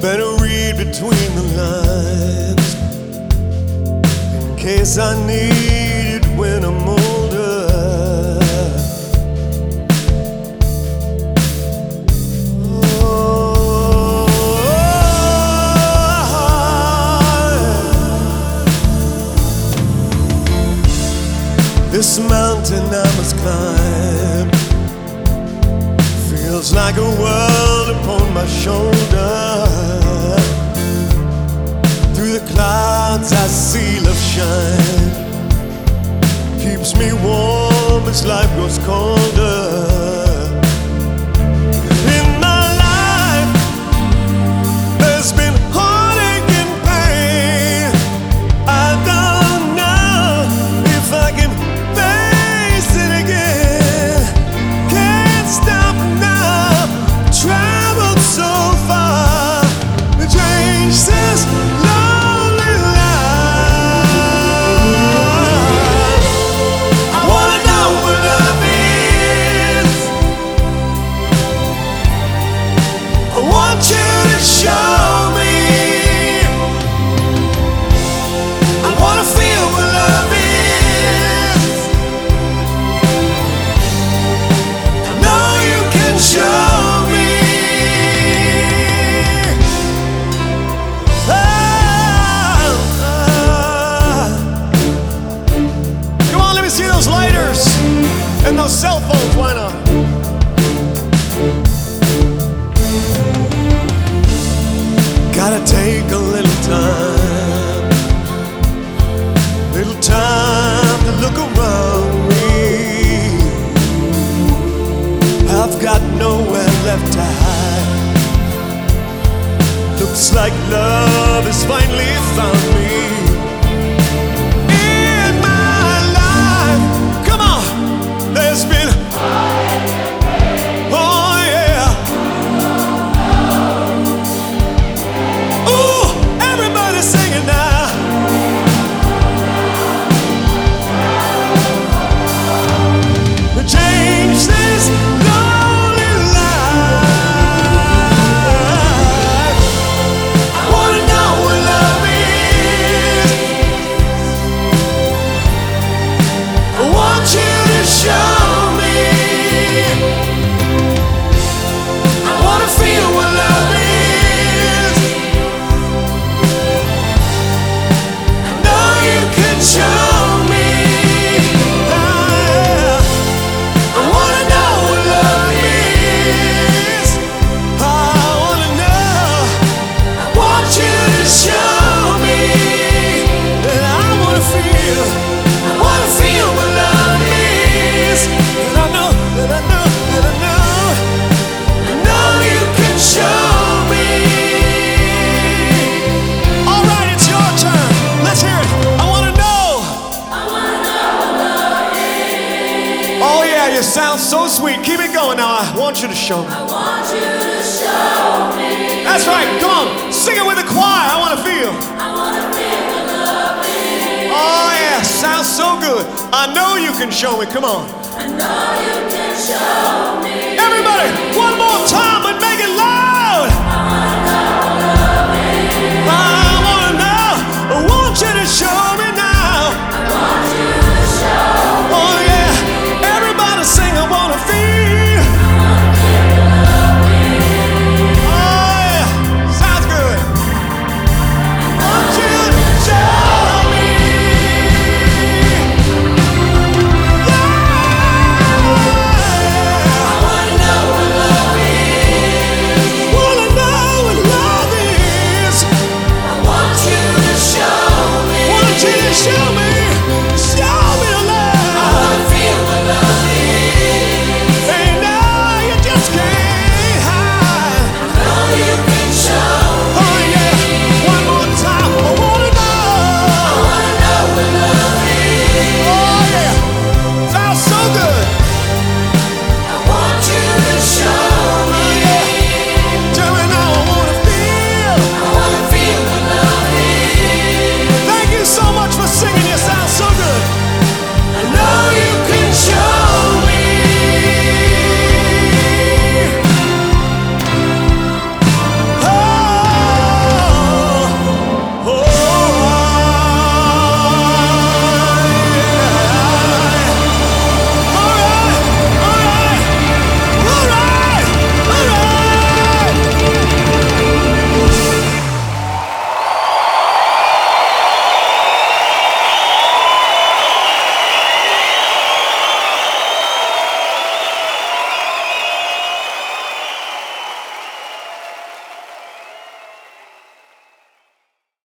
Better read between the lines in case I need it when I'm. Mountain I must climb feels like a world upon my shoulder. Through the clouds I see love shine, keeps me warm as life grows colder. Cell phones. Why not? Gotta take a little time, little time to look around me. I've got nowhere left to hide. Looks like love has finally found me. Oh yeah, you sound so sweet. Keep it going now. I want you to show me. I want you to show me. That's right. Come on, sing it with the choir. I want to feel. I wanna feel what love is. Oh yeah, sounds so good. I know you can show me. Come on, I know you can show me. everybody, one more time, love